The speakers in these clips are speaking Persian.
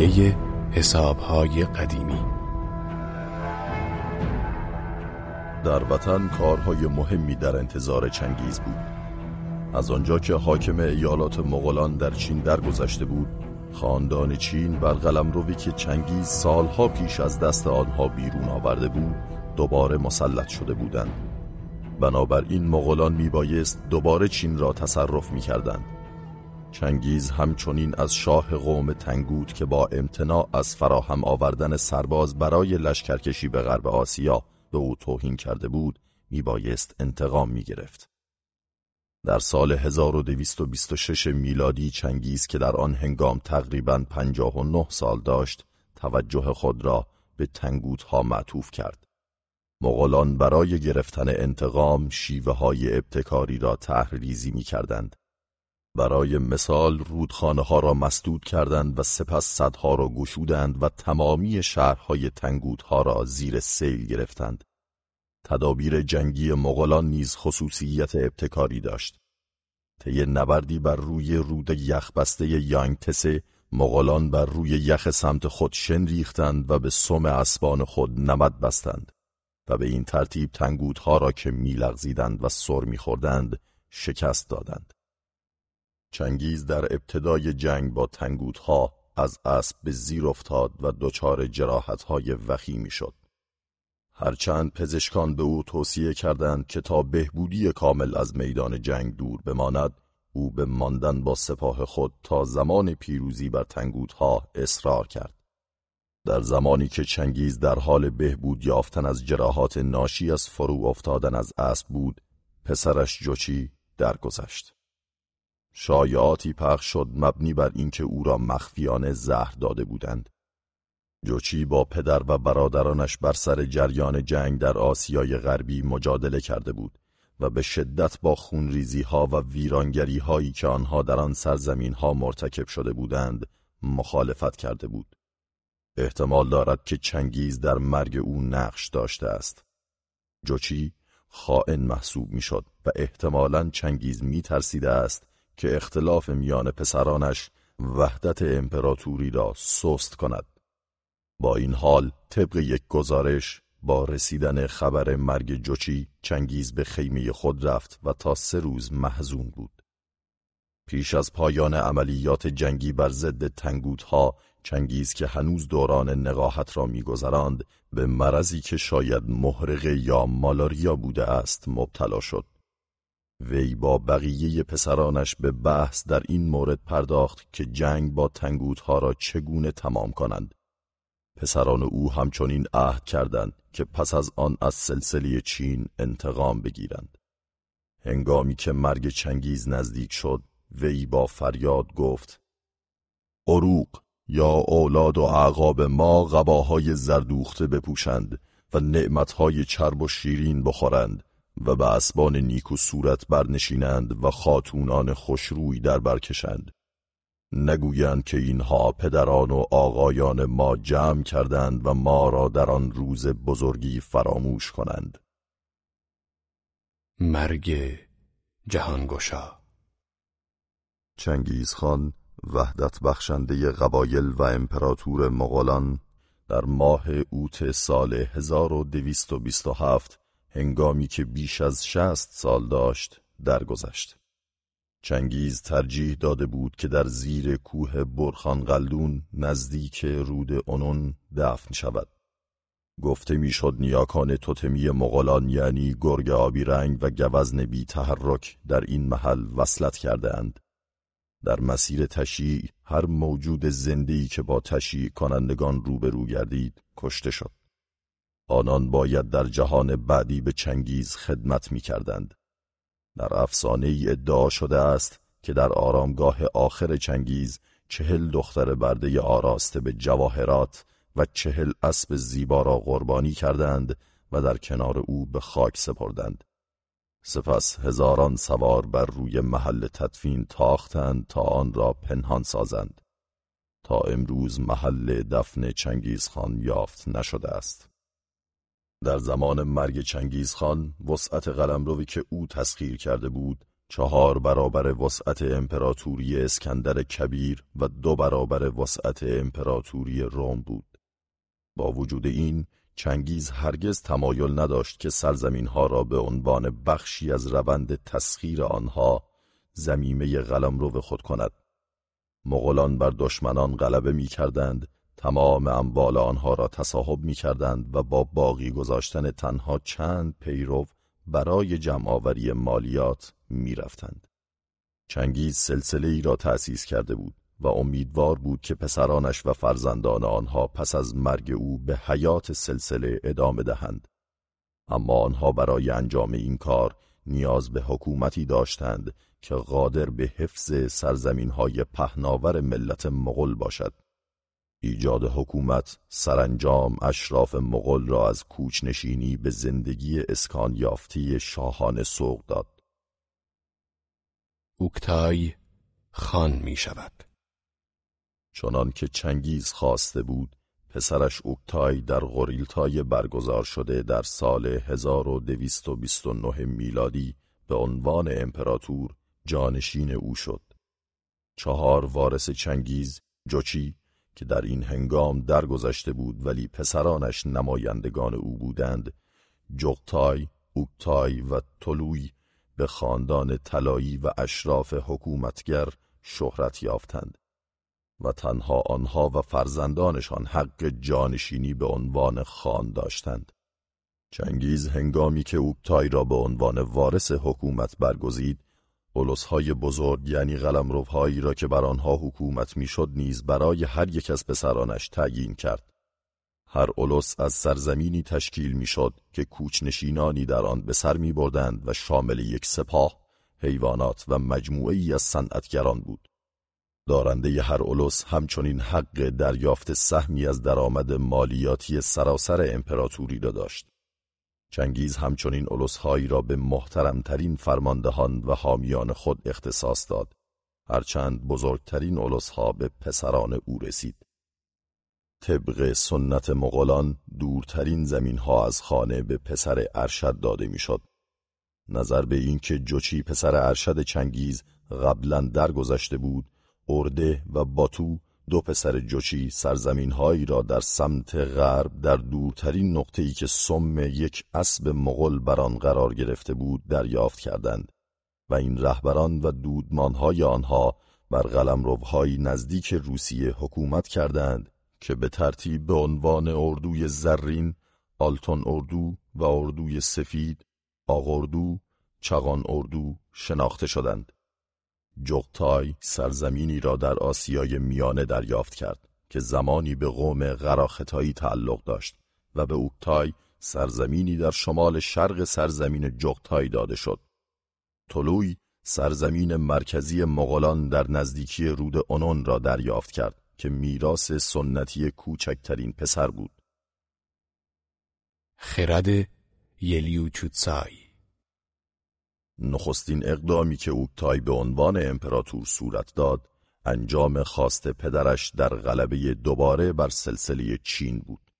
تصفیه حسابهای قدیمی. در وطن کارهای مهمی در انتظار چنگیز بود. از آنجا که حاکم ایالات مغولان در چین درگذشته بود خاندان چین بر قلمروی که چنگیز سالها پیش از دست آنها بیرون آورده بود دوباره مسلط شده بودند. بنابراین مغولان میبایست دوباره چین را تصرف می‌کردند. چنگیز همچنین از شاه قوم تنگوت که با امتناع از فراهم آوردن سرباز برای لشکرکشی به غرب آسیا به او توهین کرده بود میبایست انتقام می‌گرفت. در سال 1226 میلادی چنگیز که در آن هنگام تقریبا 59 سال داشت توجه خود را به تنگوت ها معطوف کرد. مغولان برای گرفتن انتقام شیوه های ابتکاری را تحریزی می کردند. برای مثال رودخانه ها را مسدود کردند و سپس صدها را گشودند و تمامی شهرهای تنگوت ها را زیر سیل گرفتند. تدابیر جنگی مغولان نیز خصوصیت ابتکاری داشت. طی نبردی بر روی رود یخبسته یانگتسه مغولان بر روی یخ سمت خود شن ریختند و به سم اسبان خود نمد بستند و به این ترتیب تنگوت ها را که میلغزیدند و سر میخوردند شکست دادند. چنگیز در ابتدای جنگ با تنگوت ها از اسب به زیر افتاد و دچار جراحت های وخیمی شد. هرچند پزشکان به او توصیه کردند که تا بهبودی کامل از میدان جنگ دور بماند او به ماندن با سپاه خود تا زمان پیروزی بر تنگوت ها اصرار کرد. در زمانی که چنگیز در حال بهبود یافتن از جراحات ناشی از فرو افتادن از اسب بود پسرش جوچی درگذشت. شایعاتی پخش شد مبنی بر اینکه او را مخفیانه زهر داده بودند. جوچی با پدر و برادرانش بر سر جریان جنگ در آسیای غربی مجادله کرده بود و به شدت با خونریزی ها و ویرانگری هایی که آنها در آن سرزمین ها مرتکب شده بودند مخالفت کرده بود. احتمال دارد که چنگیز در مرگ او نقش داشته است. جوچی خائن محسوب می‌شد و احتمالا چنگیز می ترسیده است که اختلاف میان پسرانش وحدت امپراتوری را سست کند. با این حال طبق یک گزارش با رسیدن خبر مرگ جوچی چنگیز به خیمه خود رفت و تا سه روز محزون بود. پیش از پایان عملیات جنگی بر ضد تنگوت ها چنگیز که هنوز دوران نقاهت را میگذراند به مرضی که شاید محرقه یا مالاریا بوده است مبتلا شد. وی با بقیه پسرانش به بحث در این مورد پرداخت که جنگ با تنگوت ها را چگونه تمام کنند. پسران او همچنین عهد کردند که پس از آن از سلسله چین انتقام بگیرند. هنگامی که مرگ چنگیز نزدیک شد، وی با فریاد گفت اروق یا اولاد و اعقاب ما غباهای زردوخته بپوشند و نعمتهای چرب و شیرین بخورند و به اسبان نیک و صورت برنشینند و خاتونان خوشروی در برکشند. نگویند که اینها پدران و آقایان ما جمع کردند و ما را در آن روز بزرگی فراموش کنند. مرگ جهانگشا چنگیز خان وحدت بخشنده قبایل و امپراتور مغولان در ماه اوت سال 1227 هنگامی که بیش از شست سال داشت درگذشت. چنگیز ترجیح داده بود که در زیر کوه برخان قلدون نزدیک رود اونون دفن شود. گفته می‌شد نیاکان توتمی مغولان یعنی گرگ آبی رنگ و گوزن بی تحرک در این محل وصلت کرده اند. در مسیر تشییع هر موجود زندهی که با تشییع کنندگان روبرو گردید کشته شد. آنان باید در جهان بعدی به چنگیز خدمت می کردند. در افسانه ادعا شده است که در آرامگاه آخر چنگیز چهل دختر برده آراسته به جواهرات و چهل اسب زیبا را قربانی کردند و در کنار او به خاک سپردند. سپس هزاران سوار بر روی محل تدفین تاختند تا آن را پنهان سازند. تا امروز محل دفن چنگیز خان یافت نشده است. در زمان مرگ چنگیز خان وسعت قلمروی که او تسخیر کرده بود چهار برابر وسعت امپراتوری اسکندر کبیر و دو برابر وسعت امپراتوری روم بود. با وجود این چنگیز هرگز تمایل نداشت که سرزمین ها را به عنوان بخشی از روند تسخیر آنها زمیمه قلمرو خود کند. مغولان بر دشمنان غلبه می کردند، تمام اموال آنها را تصاحب می کردند و با باقی گذاشتن تنها چند پیرو برای جمعآوری مالیات می رفتند. چنگیز سلسله ای را تأسیس کرده بود و امیدوار بود که پسرانش و فرزندان آنها پس از مرگ او به حیات سلسله ادامه دهند. اما آنها برای انجام این کار نیاز به حکومتی داشتند که قادر به حفظ سرزمین های پهناور ملت مغل باشد. ایجاد حکومت سرانجام اشراف مغل را از کوچنشینی به زندگی اسکان یافتی شاهانه سوق داد. اوکتای خان می شود. چنان که چنگیز خواسته بود پسرش اوکتای در غوریلتای برگزار شده در سال 1229 میلادی به عنوان امپراتور جانشین او شد. چهار وارث چنگیز جوچی که در این هنگام درگذشته بود ولی پسرانش نمایندگان او بودند جغتای، اوکتای و طلوی به خاندان طلایی و اشراف حکومتگر شهرت یافتند و تنها آنها و فرزندانشان حق جانشینی به عنوان خان داشتند. چنگیز هنگامی که اوکتای را به عنوان وارث حکومت برگزید های بزرگ یعنی قلمروهایی را که بر آنها حکومت می‌شد نیز برای هر یک از پسرانش تعیین کرد. هر اولس از سرزمینی تشکیل می‌شد که کوچنشینانی در آن به سر می بردند و شامل یک سپاه، حیوانات و مجموعی از صنعتگران بود. دارنده هر اولس همچنین حق دریافت سهمی از درآمد مالیاتی سراسر امپراتوری را داشت. چنگیز همچنین اولوسهایی را به محترمترین فرماندهان و حامیان خود اختصاص داد هرچند بزرگترین اولوسها به پسران او رسید طبق سنت مغولان دورترین زمین ها از خانه به پسر ارشد داده می‌شد. نظر به اینکه جوچی پسر ارشد چنگیز قبلا درگذشته بود ارده و باتو دو پسر جوچی سرزمین هایی را در سمت غرب در دورترین نقطه‌ای که سم یک اسب مغل بر آن قرار گرفته بود دریافت کردند و این رهبران و دودمانهای آنها بر قلمروهای نزدیک روسیه حکومت کردند که به ترتیب به عنوان اردوی زرین، آلتون اردو و اردوی سفید، آغردو، چغان اردو شناخته شدند. جغتای سرزمینی را در آسیای میانه دریافت کرد که زمانی به قوم غراختایی تعلق داشت و به اوکتای سرزمینی در شمال شرق سرزمین جغتای داده شد. طلوی سرزمین مرکزی مغولان در نزدیکی رود اونون را دریافت کرد که میراث سنتی کوچکترین پسر بود. خرد یلیوچوتسای نخستین اقدامی که اوکتای به عنوان امپراتور صورت داد انجام خواست پدرش در غلبه دوباره بر سلسله چین بود.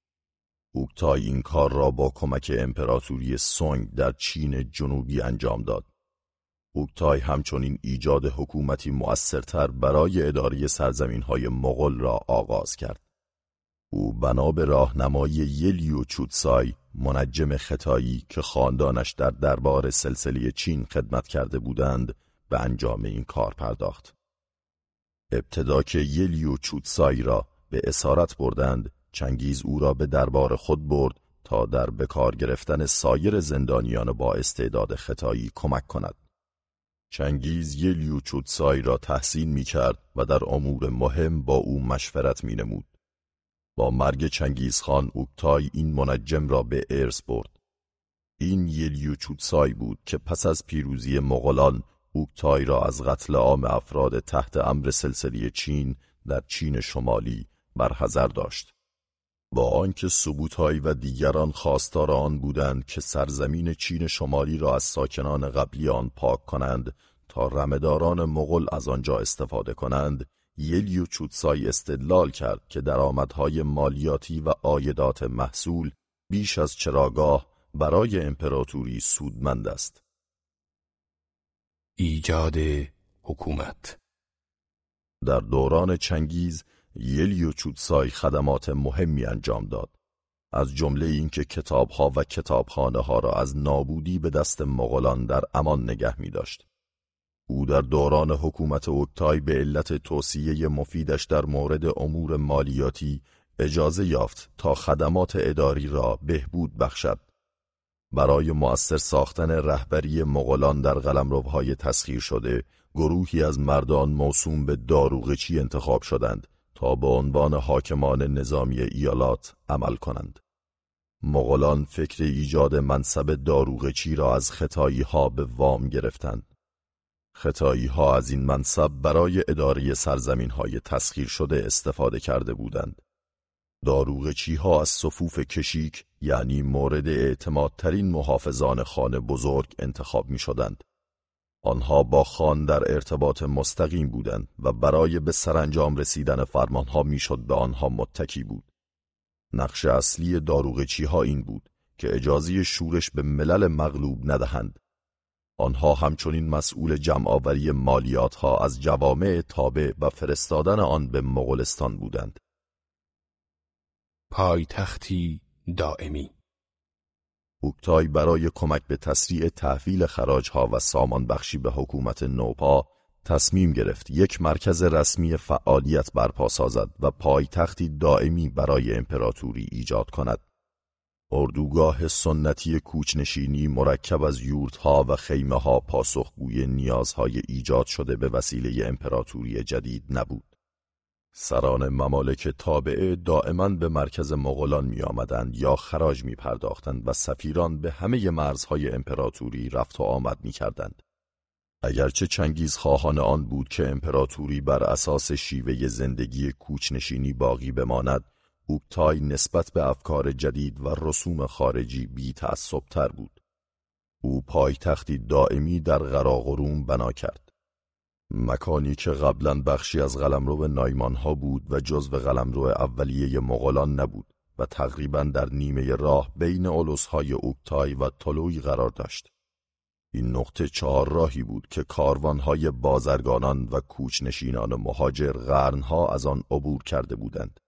اوکتای این کار را با کمک امپراتوری سونگ در چین جنوبی انجام داد. اوکتای همچنین ایجاد حکومتی مؤثرتر برای اداره سرزمین های مغل را آغاز کرد. او بنا به راهنمایی یلیو چوتسای منجم ختایی که خاندانش در دربار سلسله چین خدمت کرده بودند به انجام این کار پرداخت. ابتدا که یلیو چوتسای را به اسارت بردند چنگیز او را به دربار خود برد تا در بکار گرفتن سایر زندانیان با استعداد ختایی کمک کند. چنگیز یلیو چوتسای را تحسین می کرد و در امور مهم با او مشورت می نمود. با مرگ چنگیزخان اوکتای این منجم را به ارث برد. این یلیو چوتسای بود که پس از پیروزی مغولان اوکتای را از قتل عام افراد تحت امر سلسله چین در چین شمالی برحضر داشت. با آنکه سبوتای و دیگران خواستار آن بودند که سرزمین چین شمالی را از ساکنان قبلی آن پاک کنند تا رمداران مغل از آنجا استفاده کنند یلیو چوتسای استدلال کرد که درآمدهای مالیاتی و عایدات محصول بیش از چراگاه برای امپراتوری سودمند است. ایجاد حکومت در دوران چنگیز یلیو چوتسای خدمات مهمی انجام داد از جمله اینکه کتابها و کتابخانه ها را از نابودی به دست مغولان در امان نگه می داشت. او در دوران حکومت اوکتای به علت توصیه مفیدش در مورد امور مالیاتی اجازه یافت تا خدمات اداری را بهبود بخشد. برای مؤثر ساختن رهبری مغولان در قلمروهای تسخیر شده گروهی از مردان موسوم به داروغچی انتخاب شدند تا به عنوان حاکمان نظامی ایالات عمل کنند. مغولان فکر ایجاد منصب داروغچی را از خطایی ها به وام گرفتند. خطایی ها از این منصب برای اداره سرزمین های تسخیر شده استفاده کرده بودند. داروغچی ها از صفوف کشیک یعنی مورد اعتمادترین محافظان خانه بزرگ انتخاب می شدند. آنها با خان در ارتباط مستقیم بودند و برای به سرانجام رسیدن فرمانها می‌شد به آنها متکی بود. نقش اصلی داروغچی ها این بود که اجازه شورش به ملل مغلوب ندهند. آنها همچنین مسئول جمعآوری مالیات ها از جوامع تابع و فرستادن آن به مغولستان بودند. پایتختی دائمی اوکتای برای کمک به تسریع تحویل خراجها و سامان بخشی به حکومت نوپا تصمیم گرفت یک مرکز رسمی فعالیت برپا سازد و پایتختی دائمی برای امپراتوری ایجاد کند. اردوگاه سنتی کوچنشینی مرکب از یورتها و خیمه ها پاسخگوی نیازهای ایجاد شده به وسیله امپراتوری جدید نبود. سران ممالک تابعه دائما به مرکز مغولان می آمدند یا خراج می پرداختند و سفیران به همه مرزهای امپراتوری رفت و آمد می کردند. اگرچه چنگیز خواهان آن بود که امپراتوری بر اساس شیوه زندگی کوچنشینی باقی بماند، اوکتای نسبت به افکار جدید و رسوم خارجی بی تر بود. او پایتختی دائمی در غراغروم بنا کرد. مکانی که قبلا بخشی از قلمرو نایمان ها بود و جزو قلمرو اولیه مغولان نبود و تقریبا در نیمه راه بین علوس های اوکتای و طلوی قرار داشت. این نقطه چهار راهی بود که های بازرگانان و کوچنشینان مهاجر قرنها از آن عبور کرده بودند.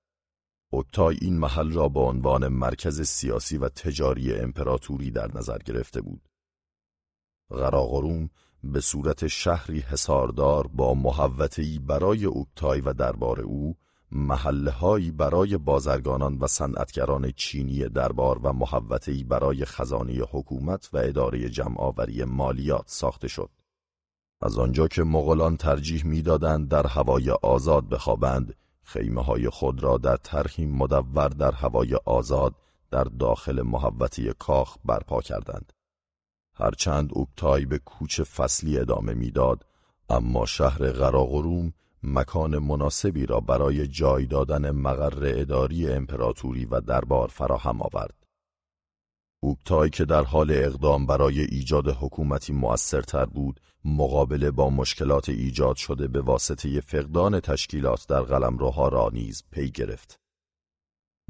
اوکتای این محل را به عنوان مرکز سیاسی و تجاری امپراتوری در نظر گرفته بود. غراغروم به صورت شهری حساردار با محوطه‌ای برای اوکتای و دربار او محلهایی برای بازرگانان و صنعتگران چینی دربار و محوطه‌ای برای خزانه حکومت و اداره جمعآوری مالیات ساخته شد. از آنجا که مغولان ترجیح می‌دادند در هوای آزاد بخوابند، خیمه های خود را در طرحی مدور در هوای آزاد در داخل محوطه کاخ برپا کردند. هرچند اوکتای به کوچ فصلی ادامه می‌داد اما شهر قراقروم مکان مناسبی را برای جای دادن مقر اداری امپراتوری و دربار فراهم آورد. اوکتای که در حال اقدام برای ایجاد حکومتی موثرتر بود، مقابله با مشکلات ایجاد شده به واسطه فقدان تشکیلات در قلمروها را نیز پی گرفت.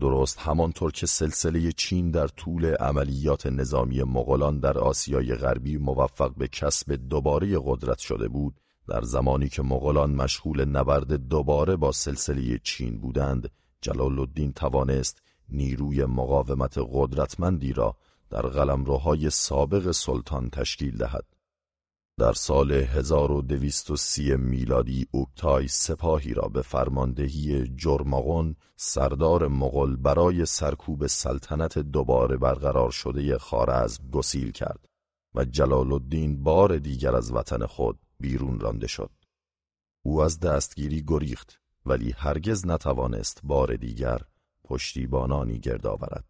درست همانطور که سلسله چین در طول عملیات نظامی مغولان در آسیای غربی موفق به کسب دوباره قدرت شده بود در زمانی که مغولان مشغول نبرد دوباره با سلسله چین بودند جلال الدین توانست نیروی مقاومت قدرتمندی را در قلمروهای سابق سلطان تشکیل دهد در سال 1230 میلادی اوکتای سپاهی را به فرماندهی جرماغون سردار مغل برای سرکوب سلطنت دوباره برقرار شده خارزم گسیل کرد و جلال الدین بار دیگر از وطن خود بیرون رانده شد. او از دستگیری گریخت ولی هرگز نتوانست بار دیگر پشتیبانانی گرد آورد.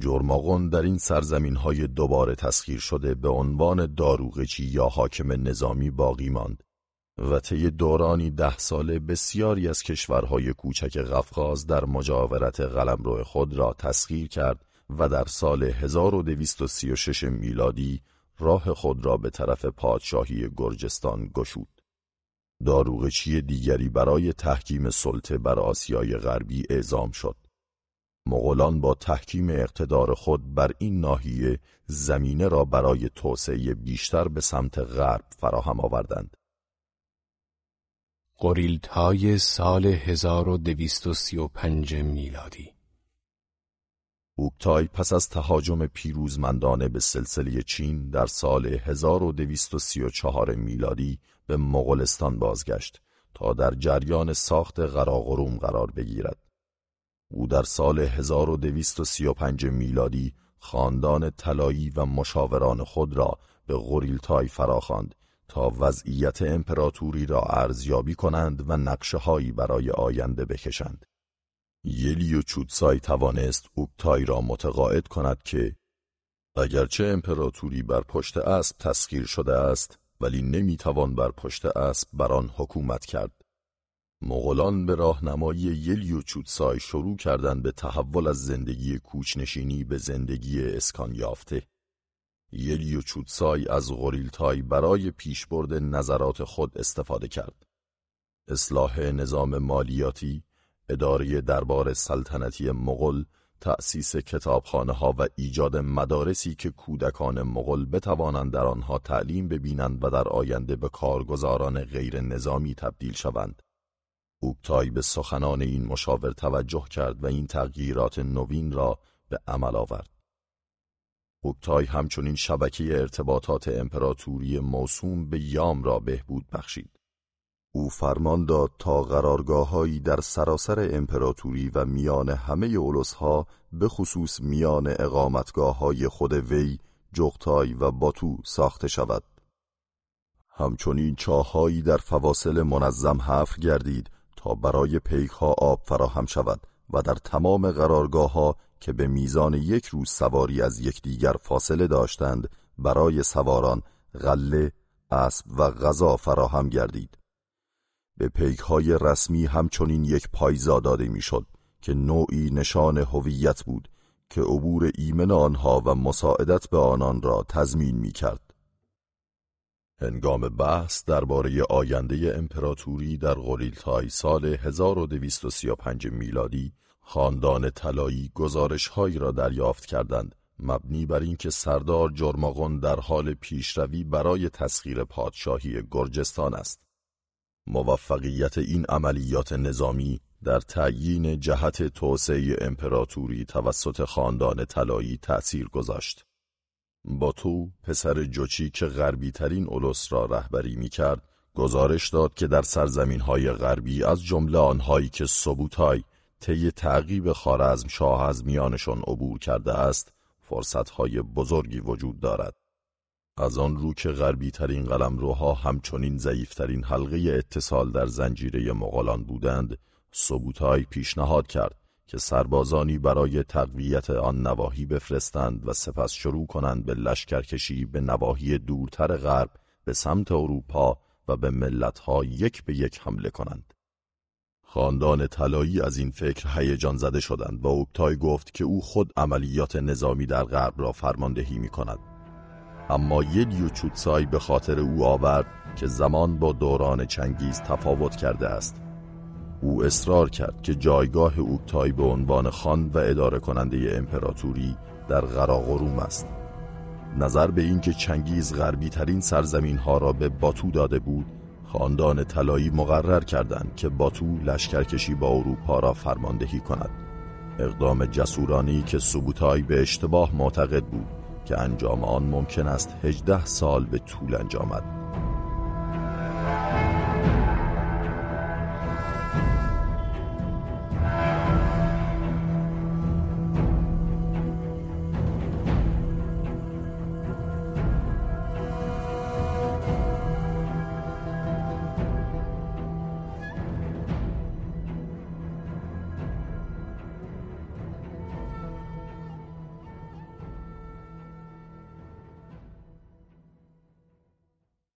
جرماغون در این سرزمین های دوباره تسخیر شده به عنوان داروغچی یا حاکم نظامی باقی ماند و طی دورانی ده ساله بسیاری از کشورهای کوچک قفقاز در مجاورت قلمرو خود را تسخیر کرد و در سال 1236 میلادی راه خود را به طرف پادشاهی گرجستان گشود. داروغچی دیگری برای تحکیم سلطه بر آسیای غربی اعزام شد. مغولان با تحکیم اقتدار خود بر این ناحیه زمینه را برای توسعه بیشتر به سمت غرب فراهم آوردند. قریلتای سال 1235 میلادی اوکتای پس از تهاجم پیروزمندانه به سلسله چین در سال 1234 میلادی به مغولستان بازگشت تا در جریان ساخت قراقروم قرار بگیرد. او در سال 1235 میلادی خاندان طلایی و مشاوران خود را به غوریلتای فراخواند تا وضعیت امپراتوری را ارزیابی کنند و نقشه هایی برای آینده بکشند. یلی و چوتسای توانست اوکتای را متقاعد کند که اگرچه امپراتوری بر پشت اسب تسخیر شده است ولی نمی‌توان بر پشت اسب بر آن حکومت کرد مغولان به راهنمایی یلی و چوتسای شروع کردند به تحول از زندگی کوچنشینی به زندگی اسکان یافته یلی و چوتسای از غوریلتای برای پیشبرد نظرات خود استفاده کرد اصلاح نظام مالیاتی اداره دربار سلطنتی مغل تأسیس کتابخانه ها و ایجاد مدارسی که کودکان مغل بتوانند در آنها تعلیم ببینند و در آینده به کارگزاران غیر نظامی تبدیل شوند. اوکتای به سخنان این مشاور توجه کرد و این تغییرات نوین را به عمل آورد. اوکتای همچنین شبکه ارتباطات امپراتوری موسوم به یام را بهبود بخشید. او فرمان داد تا قرارگاههایی در سراسر امپراتوری و میان همه اولوسها به خصوص میان اقامتگاه های خود وی، جغتای و باتو ساخته شود. همچنین چاهایی در فواصل منظم حفر گردید برای پیک ها آب فراهم شود و در تمام قرارگاه ها که به میزان یک روز سواری از یکدیگر فاصله داشتند برای سواران غله، اسب و غذا فراهم گردید. به پیک های رسمی همچنین یک پایزا داده می‌شد که نوعی نشان هویت بود که عبور ایمن آنها و مساعدت به آنان را تضمین می کرد. هنگام بحث درباره آینده امپراتوری در غوریلتای سال 1235 میلادی خاندان طلایی گزارشهایی را دریافت کردند مبنی بر اینکه سردار جرماغون در حال پیشروی برای تسخیر پادشاهی گرجستان است. موفقیت این عملیات نظامی در تعیین جهت توسعه امپراتوری توسط خاندان طلایی تأثیر گذاشت. باتو پسر جوچی که غربی ترین اولوس را رهبری می کرد گزارش داد که در سرزمین های غربی از جمله آنهایی که سبوتای طی تعقیب خارزم شاه از میانشان عبور کرده است فرصت های بزرگی وجود دارد. از آن رو که غربی ترین روها همچنین ضعیفترین حلقه اتصال در زنجیره مغولان بودند سبوتای پیشنهاد کرد که سربازانی برای تقویت آن نواحی بفرستند و سپس شروع کنند به لشکرکشی به نواحی دورتر غرب به سمت اروپا و به ملتها یک به یک حمله کنند. خاندان طلایی از این فکر هیجان زده شدند و اوکتای گفت که او خود عملیات نظامی در غرب را فرماندهی می کند اما یلیو چوتسای به خاطر او آورد که زمان با دوران چنگیز تفاوت کرده است او اصرار کرد که جایگاه اوکتای به عنوان خان و اداره کننده امپراتوری در قراقروم است. نظر به اینکه چنگیز غربی ترین سرزمین ها را به باتو داده بود خاندان طلایی مقرر کردند که باتو لشکرکشی با اروپا را فرماندهی کند. اقدام جسورانی که سبوتای به اشتباه معتقد بود که انجام آن ممکن است هجده سال به طول انجامد.